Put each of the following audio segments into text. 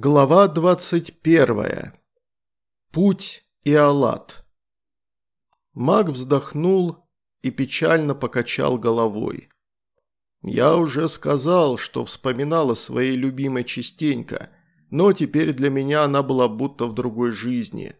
Глава 21. Путь и Аллат. Маг вздохнул и печально покачал головой. Я уже сказал, что вспоминала своей любимой частенько, но теперь для меня она была будто в другой жизни.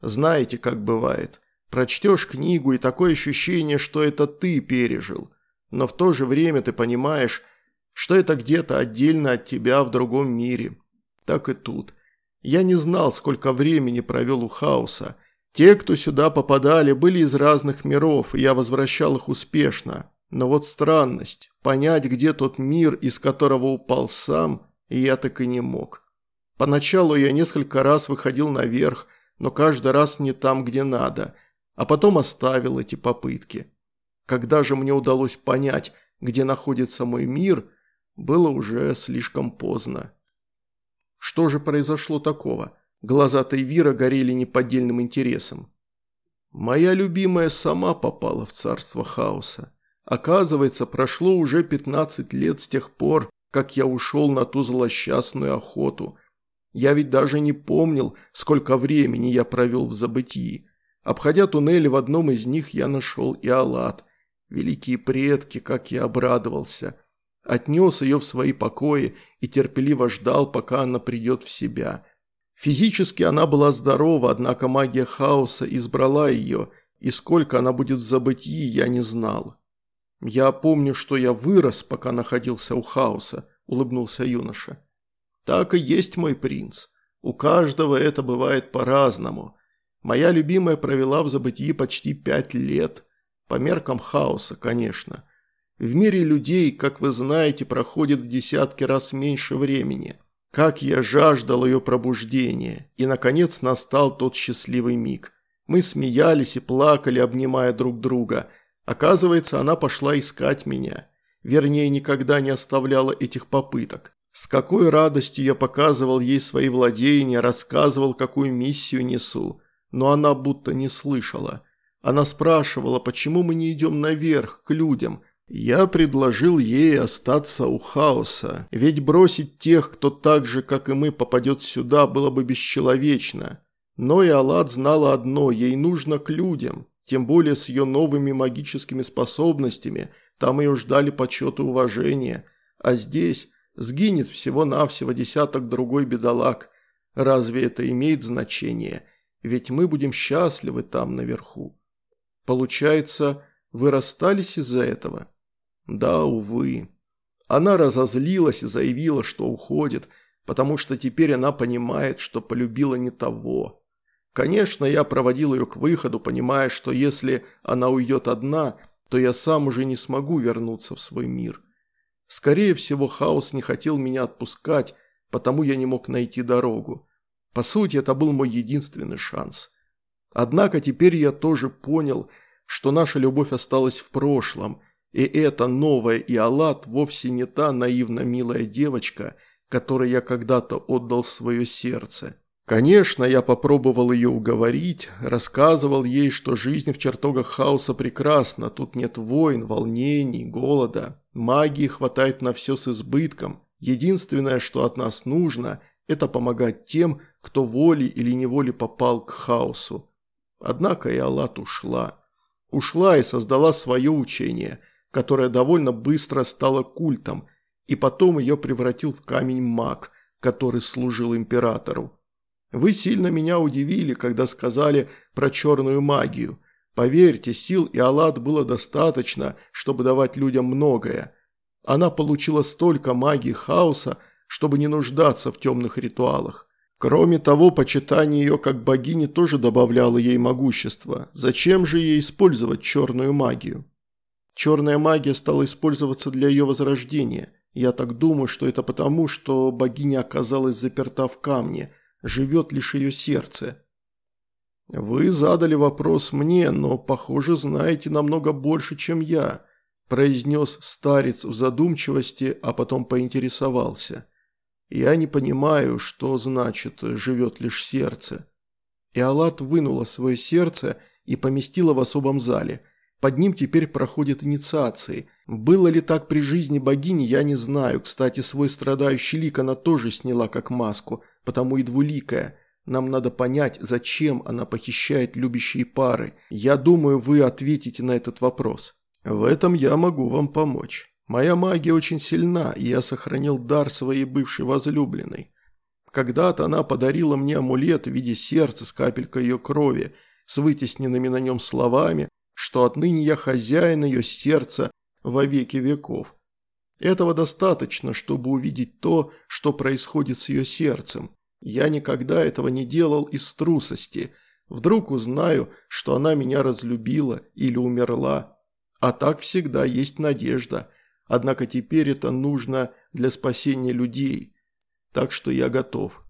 Знаете, как бывает. Прочтешь книгу и такое ощущение, что это ты пережил, но в то же время ты понимаешь, что это где-то отдельно от тебя в другом мире – так и тут. Я не знал, сколько времени провел у хаоса. Те, кто сюда попадали, были из разных миров, и я возвращал их успешно. Но вот странность. Понять, где тот мир, из которого упал сам, я так и не мог. Поначалу я несколько раз выходил наверх, но каждый раз не там, где надо, а потом оставил эти попытки. Когда же мне удалось понять, где находится мой мир, было уже слишком поздно. Что же произошло такого? Глаза Тайвира горели неподдельным интересом. Моя любимая сама попала в царство хаоса. Оказывается, прошло уже 15 лет с тех пор, как я ушел на ту злосчастную охоту. Я ведь даже не помнил, сколько времени я провел в забытии. Обходя туннели в одном из них, я нашел и Аллат. Великие предки, как я обрадовался. Отнес ее в свои покои и терпеливо ждал, пока она придет в себя. Физически она была здорова, однако магия хаоса избрала ее, и сколько она будет в забытии, я не знал. «Я помню, что я вырос, пока находился у хаоса», – улыбнулся юноша. «Так и есть мой принц. У каждого это бывает по-разному. Моя любимая провела в забытии почти пять лет. По меркам хаоса, конечно. В мире людей, как вы знаете, проходит в десятки раз меньше времени. Как я жаждал ее пробуждения. И, наконец, настал тот счастливый миг. Мы смеялись и плакали, обнимая друг друга. Оказывается, она пошла искать меня. Вернее, никогда не оставляла этих попыток. С какой радостью я показывал ей свои владения, рассказывал, какую миссию несу. Но она будто не слышала. Она спрашивала, почему мы не идем наверх, к людям – я предложил ей остаться у хаоса, ведь бросить тех, кто так же, как и мы, попадет сюда, было бы бесчеловечно. Но и Аллат знала одно – ей нужно к людям, тем более с ее новыми магическими способностями, там ее ждали почет и уважение, а здесь сгинет всего-навсего десяток другой бедолаг. Разве это имеет значение? Ведь мы будем счастливы там наверху. Получается, вы расстались из-за этого? Да, увы. Она разозлилась и заявила, что уходит, потому что теперь она понимает, что полюбила не того. Конечно, я проводил ее к выходу, понимая, что если она уйдет одна, то я сам уже не смогу вернуться в свой мир. Скорее всего, хаос не хотел меня отпускать, потому я не мог найти дорогу. По сути, это был мой единственный шанс. Однако теперь я тоже понял, что наша любовь осталась в прошлом – и эта новая Иолат вовсе не та наивно милая девочка, которой я когда-то отдал свое сердце. Конечно, я попробовал ее уговорить, рассказывал ей, что жизнь в чертогах хаоса прекрасна, тут нет войн, волнений, голода. Магии хватает на все с избытком. Единственное, что от нас нужно, это помогать тем, кто волей или неволей попал к хаосу. Однако Иолат ушла. Ушла и создала свое учение – которая довольно быстро стала культом, и потом ее превратил в камень маг, который служил императору. Вы сильно меня удивили, когда сказали про черную магию. Поверьте, сил и Аллат было достаточно, чтобы давать людям многое. Она получила столько магии хаоса, чтобы не нуждаться в темных ритуалах. Кроме того, почитание ее как богини тоже добавляло ей могущество. Зачем же ей использовать черную магию? Черная магия стала использоваться для ее возрождения. Я так думаю, что это потому, что богиня оказалась заперта в камне, живет лишь ее сердце. «Вы задали вопрос мне, но, похоже, знаете намного больше, чем я», произнес старец в задумчивости, а потом поинтересовался. «Я не понимаю, что значит «живет лишь сердце». И Аллат вынула свое сердце и поместила в особом зале – под ним теперь проходят инициации. Было ли так при жизни богини, я не знаю. Кстати, свой страдающий лик она тоже сняла как маску. потому и двуликая. Нам надо понять, зачем она похищает любящие пары. Я думаю, вы ответите на этот вопрос. В этом я могу вам помочь. Моя магия очень сильна, и я сохранил дар своей бывшей возлюбленной. Когда-то она подарила мне амулет в виде сердца с капелькой ее крови, с вытесненными на нем словами, что отныне я хозяин ее сердца во веки веков. Этого достаточно, чтобы увидеть то, что происходит с ее сердцем. Я никогда этого не делал из трусости. Вдруг узнаю, что она меня разлюбила или умерла. А так всегда есть надежда. Однако теперь это нужно для спасения людей. Так что я готов.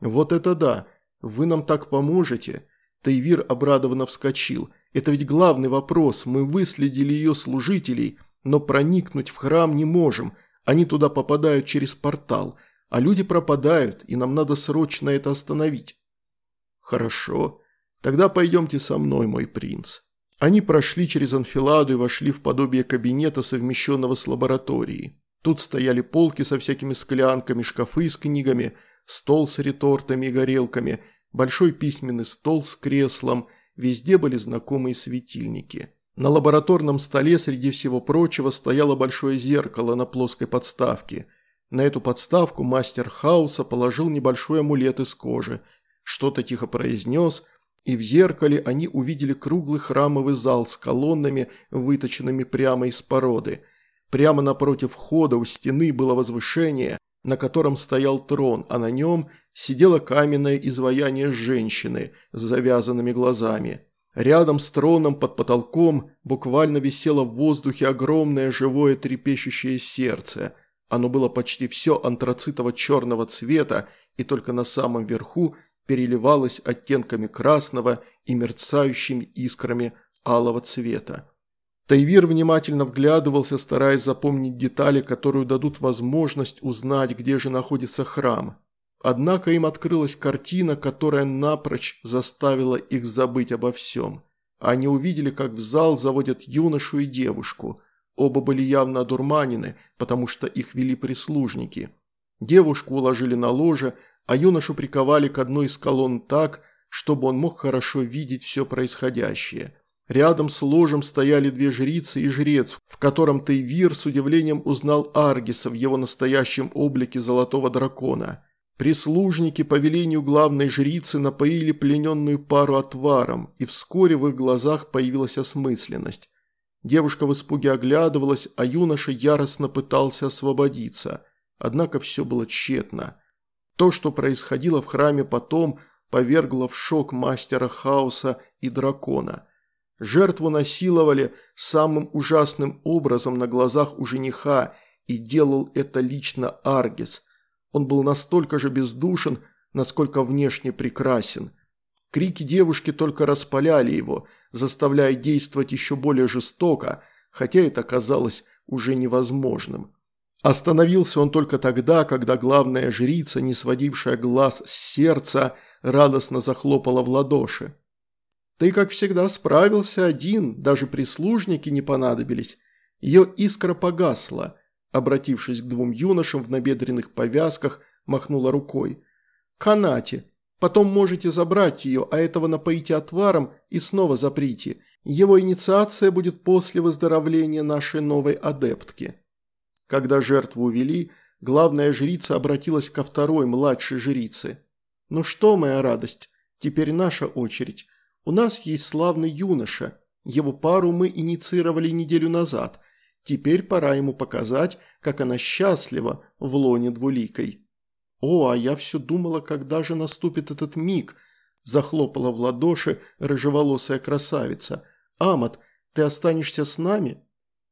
Вот это да, вы нам так поможете. Тайвир обрадованно вскочил. Это ведь главный вопрос. Мы выследили ее служителей – но проникнуть в храм не можем, они туда попадают через портал, а люди пропадают, и нам надо срочно это остановить». «Хорошо, тогда пойдемте со мной, мой принц». Они прошли через анфиладу и вошли в подобие кабинета, совмещенного с лабораторией. Тут стояли полки со всякими склянками, шкафы с книгами, стол с ретортами и горелками, большой письменный стол с креслом, везде были знакомые светильники. На лабораторном столе среди всего прочего стояло большое зеркало на плоской подставке. На эту подставку мастер хаоса положил небольшой амулет из кожи, что-то тихо произнес, и в зеркале они увидели круглый храмовый зал с колоннами, выточенными прямо из породы. Прямо напротив входа у стены было возвышение, на котором стоял трон, а на нем сидело каменное изваяние женщины с завязанными глазами. Рядом с троном под потолком буквально висело в воздухе огромное живое трепещущее сердце. Оно было почти все антрацитово-черного цвета и только на самом верху переливалось оттенками красного и мерцающими искрами алого цвета. Тайвир внимательно вглядывался, стараясь запомнить детали, которые дадут возможность узнать, где же находится храм. Однако им открылась картина, которая напрочь заставила их забыть обо всем. Они увидели, как в зал заводят юношу и девушку. Оба были явно одурманены, потому что их вели прислужники. Девушку уложили на ложе, а юношу приковали к одной из колонн так, чтобы он мог хорошо видеть все происходящее. Рядом с ложем стояли две жрицы и жрец, в котором Тейвир с удивлением узнал Аргиса в его настоящем облике золотого дракона – Прислужники по велению главной жрицы напоили плененную пару отваром, и вскоре в их глазах появилась осмысленность. Девушка в испуге оглядывалась, а юноша яростно пытался освободиться. Однако все было тщетно. То, что происходило в храме потом, повергло в шок мастера хаоса и дракона. Жертву насиловали самым ужасным образом на глазах у жениха, и делал это лично Аргис – он был настолько же бездушен, насколько внешне прекрасен. Крики девушки только распаляли его, заставляя действовать еще более жестоко, хотя это казалось уже невозможным. Остановился он только тогда, когда главная жрица, не сводившая глаз с сердца, радостно захлопала в ладоши. «Ты, как всегда, справился один, даже прислужники не понадобились. Ее искра погасла обратившись к двум юношам в набедренных повязках, махнула рукой. «Канате. Потом можете забрать ее, а этого напоите отваром и снова заприте. Его инициация будет после выздоровления нашей новой адептки». Когда жертву увели, главная жрица обратилась ко второй, младшей жрице. «Ну что, моя радость, теперь наша очередь. У нас есть славный юноша. Его пару мы инициировали неделю назад – Теперь пора ему показать, как она счастлива в лоне двуликой. «О, а я все думала, когда же наступит этот миг», – захлопала в ладоши рыжеволосая красавица. «Амат, ты останешься с нами?»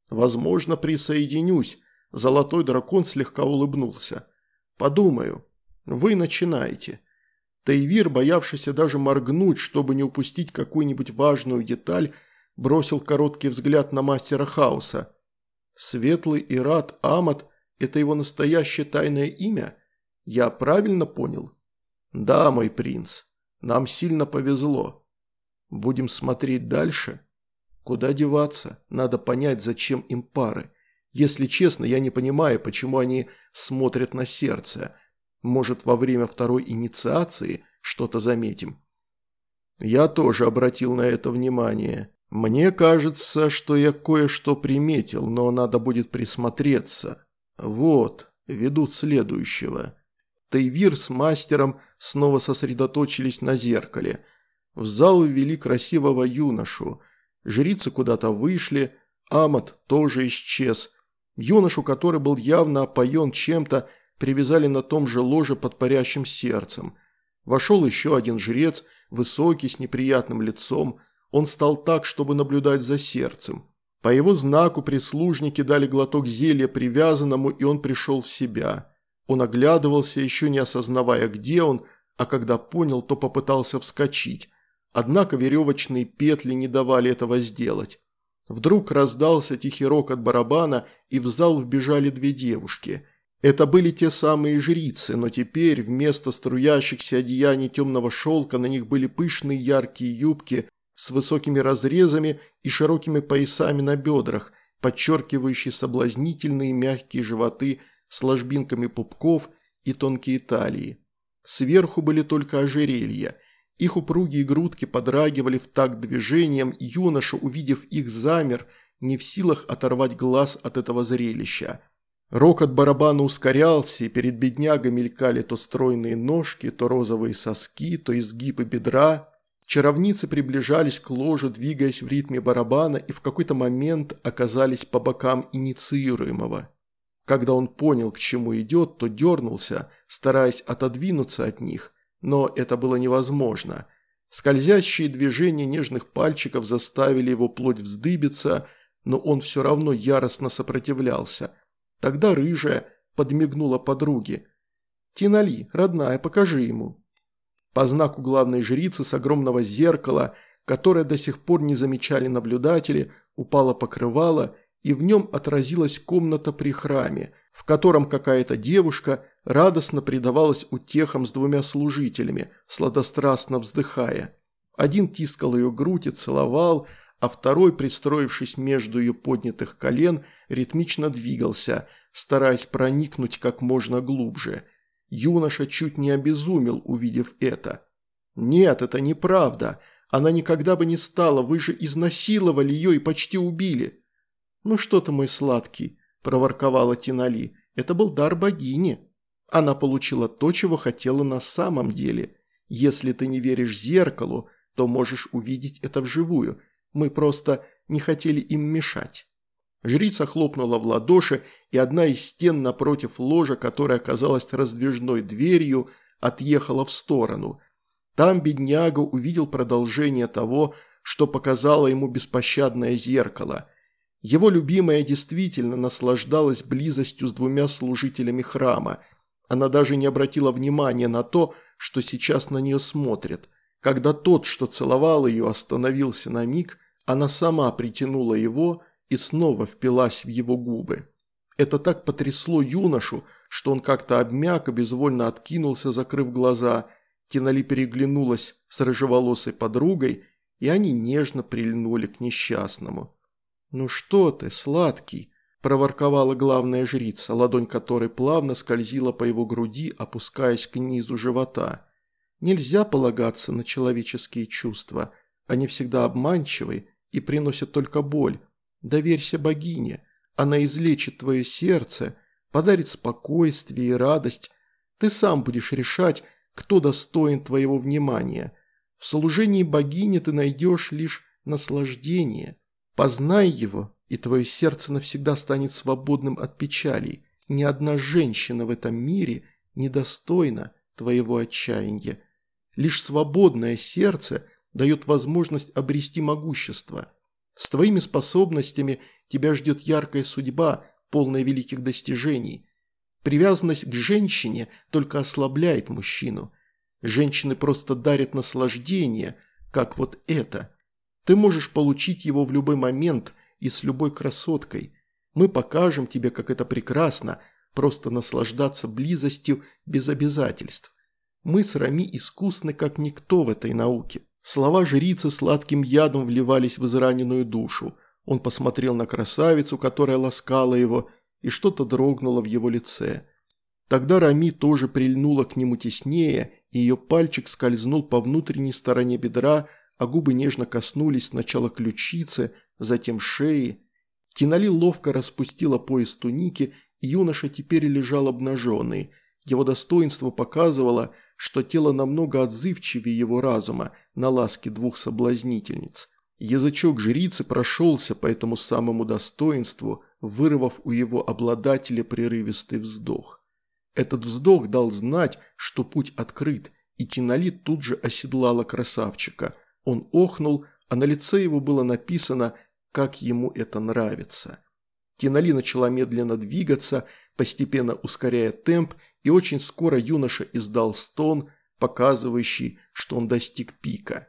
«Возможно, присоединюсь», – золотой дракон слегка улыбнулся. «Подумаю. Вы начинаете». Тайвир, боявшийся даже моргнуть, чтобы не упустить какую-нибудь важную деталь, бросил короткий взгляд на мастера хаоса. Светлый Ират Амат – это его настоящее тайное имя? Я правильно понял? Да, мой принц, нам сильно повезло. Будем смотреть дальше? Куда деваться? Надо понять, зачем им пары. Если честно, я не понимаю, почему они смотрят на сердце. Может, во время второй инициации что-то заметим?» Я тоже обратил на это внимание. Мне кажется, что я кое-что приметил, но надо будет присмотреться. Вот, ведут следующего. Тайвир с мастером снова сосредоточились на зеркале. В зал ввели красивого юношу. Жрицы куда-то вышли, Амат тоже исчез. Юношу, который был явно опоен чем-то, привязали на том же ложе под парящим сердцем. Вошел еще один жрец, высокий, с неприятным лицом. Он стал так, чтобы наблюдать за сердцем. По его знаку прислужники дали глоток зелья привязанному, и он пришел в себя. Он оглядывался, еще не осознавая, где он, а когда понял, то попытался вскочить. Однако веревочные петли не давали этого сделать. Вдруг раздался тихий рок от барабана, и в зал вбежали две девушки. Это были те самые жрицы, но теперь вместо струящихся одеяний темного шелка на них были пышные яркие юбки с высокими разрезами и широкими поясами на бедрах, подчеркивающие соблазнительные мягкие животы с ложбинками пупков и тонкие талии. Сверху были только ожерелья – их упругие грудки подрагивали в такт движением, и юноша, увидев их, замер, не в силах оторвать глаз от этого зрелища. Рокот барабана ускорялся, и перед беднягой мелькали то стройные ножки, то розовые соски, то изгибы бедра. Чаровницы приближались к ложу, двигаясь в ритме барабана, и в какой-то момент оказались по бокам инициируемого. Когда он понял, к чему идет, то дернулся, стараясь отодвинуться от них – но это было невозможно. Скользящие движения нежных пальчиков заставили его плоть вздыбиться, но он все равно яростно сопротивлялся. Тогда рыжая подмигнула подруге. «Тинали, родная, покажи ему». По знаку главной жрицы с огромного зеркала, которое до сих пор не замечали наблюдатели, упало покрывало, и в нем отразилась комната при храме, в котором какая-то девушка радостно предавалась утехам с двумя служителями, сладострастно вздыхая. Один тискал ее грудь и целовал, а второй, пристроившись между ее поднятых колен, ритмично двигался, стараясь проникнуть как можно глубже. Юноша чуть не обезумел, увидев это. «Нет, это неправда. Она никогда бы не стала, вы же изнасиловали ее и почти убили». «Ну что ты, мой сладкий», – проворковала Тинали, – «это был дар богини». Она получила то, чего хотела на самом деле. Если ты не веришь зеркалу, то можешь увидеть это вживую. Мы просто не хотели им мешать». Жрица хлопнула в ладоши, и одна из стен напротив ложа, которая оказалась раздвижной дверью, отъехала в сторону. Там бедняга увидел продолжение того, что показало ему беспощадное зеркало. Его любимая действительно наслаждалась близостью с двумя служителями храма – она даже не обратила внимания на то, что сейчас на нее смотрят. Когда тот, что целовал ее, остановился на миг, она сама притянула его и снова впилась в его губы. Это так потрясло юношу, что он как-то обмяк и безвольно откинулся, закрыв глаза. Тинали переглянулась с рыжеволосой подругой, и они нежно прильнули к несчастному. «Ну что ты, сладкий?» – проворковала главная жрица, ладонь которой плавно скользила по его груди, опускаясь к низу живота. Нельзя полагаться на человеческие чувства. Они всегда обманчивы и приносят только боль. Доверься богине. Она излечит твое сердце, подарит спокойствие и радость. Ты сам будешь решать, кто достоин твоего внимания. В служении богини ты найдешь лишь наслаждение. Познай его, и твое сердце навсегда станет свободным от печалей. Ни одна женщина в этом мире недостойна твоего отчаяния. Лишь свободное сердце дает возможность обрести могущество. С твоими способностями тебя ждет яркая судьба, полная великих достижений. Привязанность к женщине только ослабляет мужчину. Женщины просто дарят наслаждение, как вот это. Ты можешь получить его в любой момент – и с любой красоткой. Мы покажем тебе, как это прекрасно, просто наслаждаться близостью без обязательств. Мы с Рами искусны, как никто в этой науке». Слова жрицы сладким ядом вливались в израненную душу. Он посмотрел на красавицу, которая ласкала его, и что-то дрогнуло в его лице. Тогда Рами тоже прильнула к нему теснее, и ее пальчик скользнул по внутренней стороне бедра, а губы нежно коснулись сначала ключицы, затем шеи. Тинали ловко распустила пояс туники, и юноша теперь лежал обнаженный. Его достоинство показывало, что тело намного отзывчивее его разума на ласки двух соблазнительниц. Язычок жрицы прошелся по этому самому достоинству, вырвав у его обладателя прерывистый вздох. Этот вздох дал знать, что путь открыт, и Тинали тут же оседлала красавчика. Он охнул, а на лице его было написано «как ему это нравится». Тинали начала медленно двигаться, постепенно ускоряя темп, и очень скоро юноша издал стон, показывающий, что он достиг пика.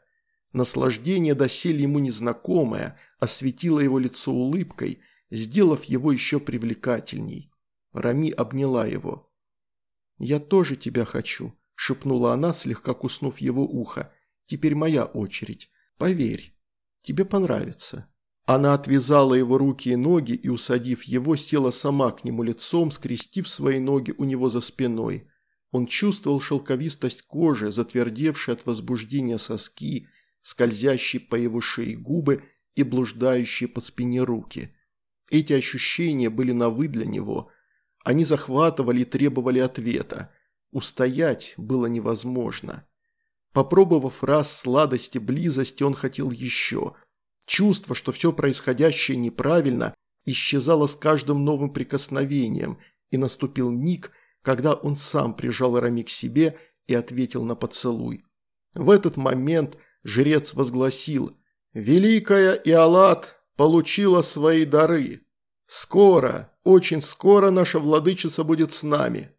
Наслаждение доселе ему незнакомое осветило его лицо улыбкой, сделав его еще привлекательней. Рами обняла его. «Я тоже тебя хочу», – шепнула она, слегка куснув его ухо. «Теперь моя очередь. Поверь, тебе понравится». Она отвязала его руки и ноги и, усадив его, села сама к нему лицом, скрестив свои ноги у него за спиной. Он чувствовал шелковистость кожи, затвердевшие от возбуждения соски, скользящие по его шее губы и блуждающие по спине руки. Эти ощущения были новы для него. Они захватывали и требовали ответа. Устоять было невозможно. Попробовав раз сладости близости, он хотел еще – Чувство, что все происходящее неправильно, исчезало с каждым новым прикосновением, и наступил миг, когда он сам прижал Рами к себе и ответил на поцелуй. В этот момент жрец возгласил «Великая Иолат получила свои дары. Скоро, очень скоро наша владычица будет с нами».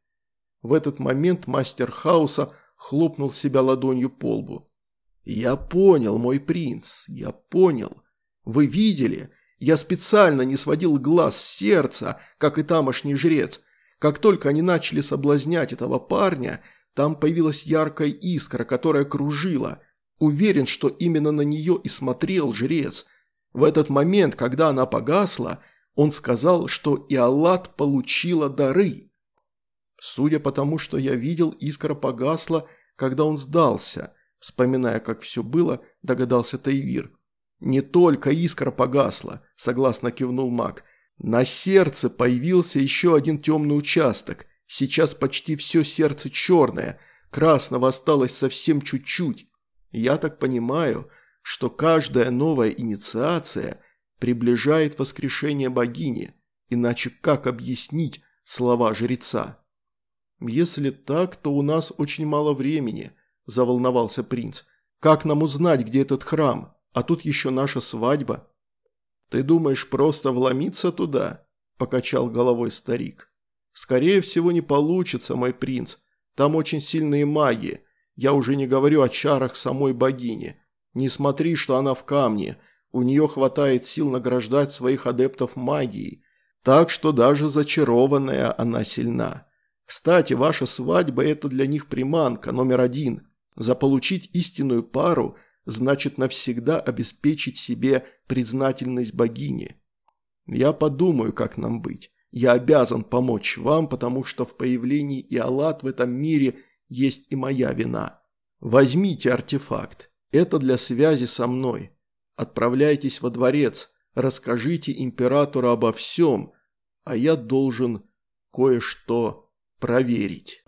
В этот момент мастер хаоса хлопнул себя ладонью по лбу. «Я понял, мой принц, я понял. Вы видели? Я специально не сводил глаз с сердца, как и тамошний жрец. Как только они начали соблазнять этого парня, там появилась яркая искра, которая кружила. Уверен, что именно на нее и смотрел жрец. В этот момент, когда она погасла, он сказал, что и Аллат получила дары. Судя по тому, что я видел, искра погасла, когда он сдался – Вспоминая, как все было, догадался Тайвир. «Не только искра погасла», – согласно кивнул маг. «На сердце появился еще один темный участок. Сейчас почти все сердце черное. Красного осталось совсем чуть-чуть. Я так понимаю, что каждая новая инициация приближает воскрешение богини. Иначе как объяснить слова жреца?» «Если так, то у нас очень мало времени», –– заволновался принц. «Как нам узнать, где этот храм? А тут еще наша свадьба». «Ты думаешь просто вломиться туда?» – покачал головой старик. «Скорее всего не получится, мой принц. Там очень сильные маги. Я уже не говорю о чарах самой богини. Не смотри, что она в камне. У нее хватает сил награждать своих адептов магией. Так что даже зачарованная она сильна. Кстати, ваша свадьба – это для них приманка номер один. Заполучить истинную пару значит навсегда обеспечить себе признательность богини. Я подумаю, как нам быть. Я обязан помочь вам, потому что в появлении Иолат в этом мире есть и моя вина. Возьмите артефакт. Это для связи со мной. Отправляйтесь во дворец, расскажите императору обо всем, а я должен кое-что проверить.